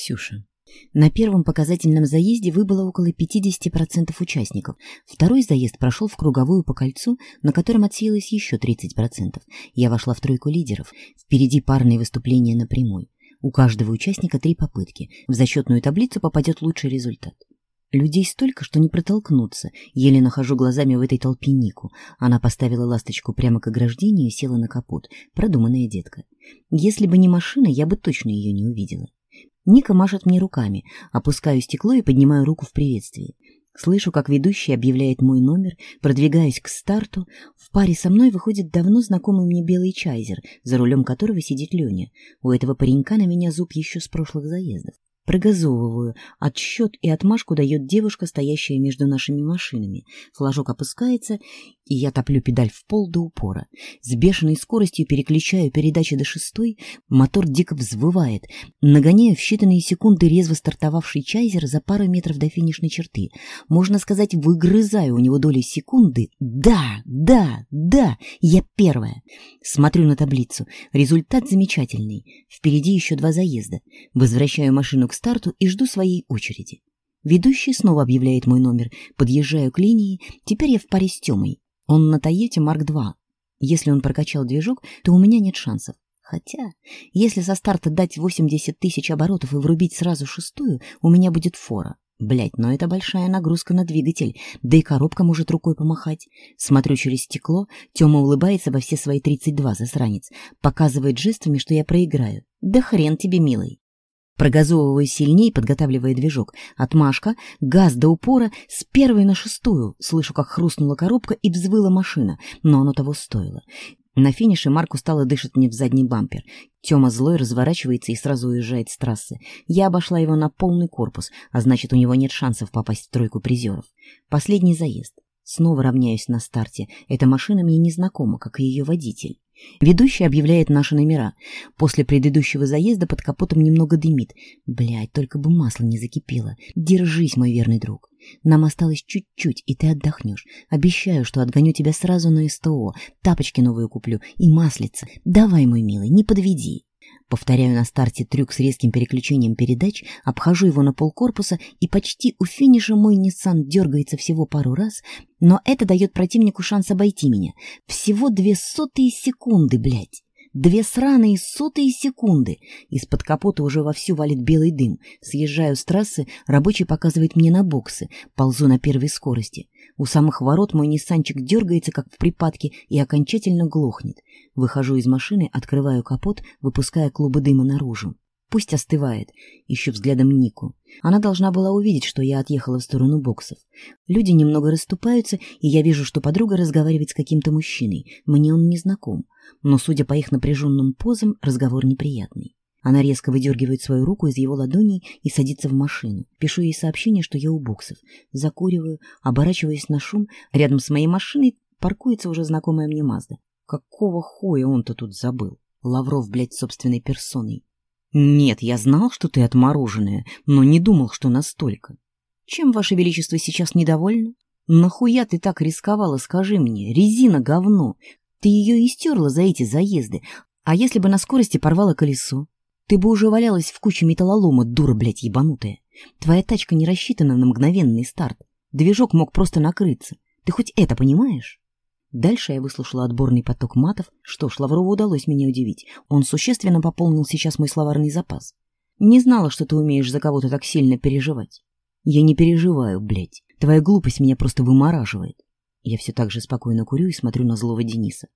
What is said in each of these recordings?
Ксюша. На первом показательном заезде выбыло около 50% участников. Второй заезд прошел в круговую по кольцу, на котором отсеялось еще 30%. Я вошла в тройку лидеров. Впереди парные выступления напрямую. У каждого участника три попытки. В зачетную таблицу попадет лучший результат. Людей столько, что не протолкнуться. Еле нахожу глазами в этой толпе Нику. Она поставила ласточку прямо к ограждению и села на капот. Продуманная детка. Если бы не машина, я бы точно ее не увидела. Ника машет мне руками, опускаю стекло и поднимаю руку в приветствии. Слышу, как ведущий объявляет мой номер, продвигаясь к старту. В паре со мной выходит давно знакомый мне белый чайзер, за рулем которого сидит Леня. У этого паренька на меня зуб еще с прошлых заездов. Прогазовываю. Отсчет и отмашку дает девушка, стоящая между нашими машинами. Флажок опускается, и я топлю педаль в пол до упора. С бешеной скоростью переключаю передачи до шестой, мотор дико взвывает. Нагоняю в считанные секунды резво стартовавший чайзер за пару метров до финишной черты. Можно сказать, выгрызаю у него доли секунды. Да, да, да, я первая. Смотрю на таблицу. Результат замечательный. Впереди еще два заезда. Возвращаю машину к старту и жду своей очереди. Ведущий снова объявляет мой номер. Подъезжаю к линии. Теперь я в паре с Тёмой. Он на Тойоте Марк 2. Если он прокачал движок, то у меня нет шансов. Хотя, если со старта дать 80 тысяч оборотов и врубить сразу шестую, у меня будет фора. Блять, но это большая нагрузка на двигатель, да и коробка может рукой помахать. Смотрю через стекло, Тёма улыбается во все свои 32, засранец, показывает жестами, что я проиграю. Да хрен тебе, милый. Прогазовывая сильней, подготавливая движок. Отмашка, газ до упора, с первой на шестую. Слышу, как хрустнула коробка и взвыла машина, но оно того стоило. На финише Марк устало дышит мне в задний бампер. Тёма злой разворачивается и сразу уезжает с трассы. Я обошла его на полный корпус, а значит, у него нет шансов попасть в тройку призеров. Последний заезд. Снова равняюсь на старте. Эта машина мне незнакома, как и её водитель. Ведущий объявляет наши номера. После предыдущего заезда под капотом немного дымит. Блядь, только бы масло не закипело. Держись, мой верный друг. Нам осталось чуть-чуть, и ты отдохнешь. Обещаю, что отгоню тебя сразу на СТО. Тапочки новые куплю и маслица. Давай, мой милый, не подведи. Повторяю на старте трюк с резким переключением передач, обхожу его на полкорпуса, и почти у финиша мой Nissan дергается всего пару раз, но это дает противнику шанс обойти меня. Всего две сотые секунды, блядь. Две сраные сотые секунды. Из-под капота уже вовсю валит белый дым. Съезжаю с трассы, рабочий показывает мне на боксы. Ползу на первой скорости. У самых ворот мой Ниссанчик дергается, как в припадке, и окончательно глохнет. Выхожу из машины, открываю капот, выпуская клубы дыма наружу. Пусть остывает. Ищу взглядом Нику. Она должна была увидеть, что я отъехала в сторону боксов. Люди немного расступаются, и я вижу, что подруга разговаривает с каким-то мужчиной. Мне он не знаком. Но, судя по их напряженным позам, разговор неприятный. Она резко выдергивает свою руку из его ладоней и садится в машину. Пишу ей сообщение, что я у боксов. Закуриваю, оборачиваясь на шум. Рядом с моей машиной паркуется уже знакомая мне Мазда. Какого хуя он-то тут забыл? Лавров, блядь, собственной персоной. Нет, я знал, что ты отмороженная, но не думал, что настолько. Чем, Ваше Величество, сейчас недовольны? Нахуя ты так рисковала, скажи мне? Резина говно. Ты ее истерла за эти заезды. А если бы на скорости порвала колесо? Ты бы уже валялась в куче металлолома, дура, блядь, ебанутая. Твоя тачка не рассчитана на мгновенный старт. Движок мог просто накрыться. Ты хоть это понимаешь? Дальше я выслушала отборный поток матов. Что ж, Лаврову удалось меня удивить. Он существенно пополнил сейчас мой словарный запас. Не знала, что ты умеешь за кого-то так сильно переживать. Я не переживаю, блядь. Твоя глупость меня просто вымораживает. Я все так же спокойно курю и смотрю на злого Дениса.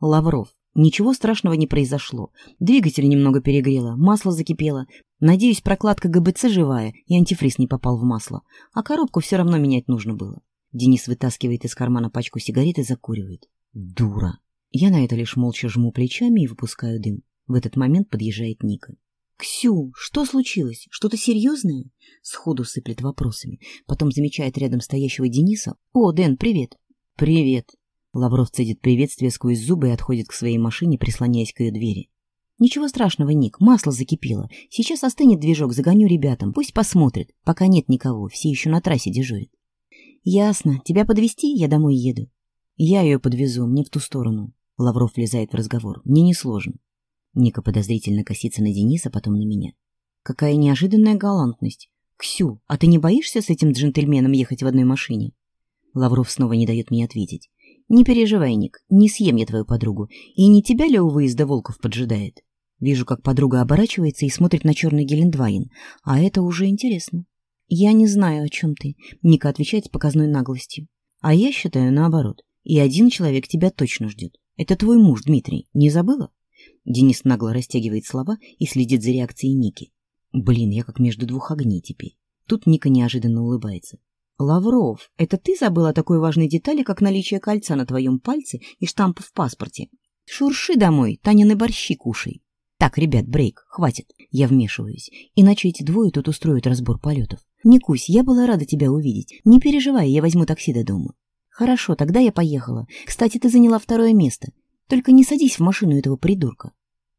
Лавров, Ничего страшного не произошло. Двигатель немного перегрело, масло закипело. Надеюсь, прокладка ГБЦ живая, и антифриз не попал в масло. А коробку все равно менять нужно было. Денис вытаскивает из кармана пачку сигарет и закуривает. Дура. Я на это лишь молча жму плечами и выпускаю дым. В этот момент подъезжает Ника. «Ксю, что случилось? Что-то серьезное?» Сходу сыплет вопросами. Потом замечает рядом стоящего Дениса. «О, Дэн, привет!» «Привет!» Лавров цедит приветствие сквозь зубы и отходит к своей машине, прислоняясь к ее двери. Ничего страшного, Ник, масло закипело. Сейчас остынет движок, загоню ребятам, пусть посмотрят. Пока нет никого, все еще на трассе дежурят. Ясно. Тебя подвести? Я домой еду. Я ее подвезу, мне в ту сторону. Лавров влезает в разговор. Мне не сложно. Ника подозрительно косится на Дениса, потом на меня. Какая неожиданная галантность. Ксю, а ты не боишься с этим джентльменом ехать в одной машине? Лавров снова не дает мне ответить. «Не переживай, Ник, не съем я твою подругу. И не тебя ли у выезда Волков поджидает?» Вижу, как подруга оборачивается и смотрит на черный Гелендвайн, А это уже интересно. «Я не знаю, о чем ты», — Ника отвечает с показной наглостью. «А я считаю наоборот. И один человек тебя точно ждет. Это твой муж, Дмитрий. Не забыла?» Денис нагло растягивает слова и следит за реакцией Ники. «Блин, я как между двух огней теперь». Тут Ника неожиданно улыбается. «Лавров, это ты забыла о такой важной детали, как наличие кольца на твоем пальце и штампа в паспорте? Шурши домой, Танины борщи кушай». «Так, ребят, брейк, хватит, я вмешиваюсь, иначе эти двое тут устроят разбор полетов. Никусь, я была рада тебя увидеть, не переживай, я возьму такси до дома». «Хорошо, тогда я поехала. Кстати, ты заняла второе место. Только не садись в машину этого придурка».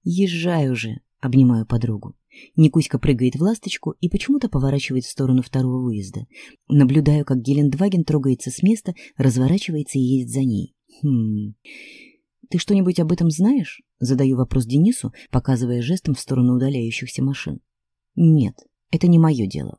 «Езжай уже», — обнимаю подругу. Никуська прыгает в ласточку и почему-то поворачивает в сторону второго выезда. Наблюдаю, как Гелендваген трогается с места, разворачивается и едет за ней. Хм... «Ты что-нибудь об этом знаешь?» — задаю вопрос Денису, показывая жестом в сторону удаляющихся машин. «Нет, это не моё дело.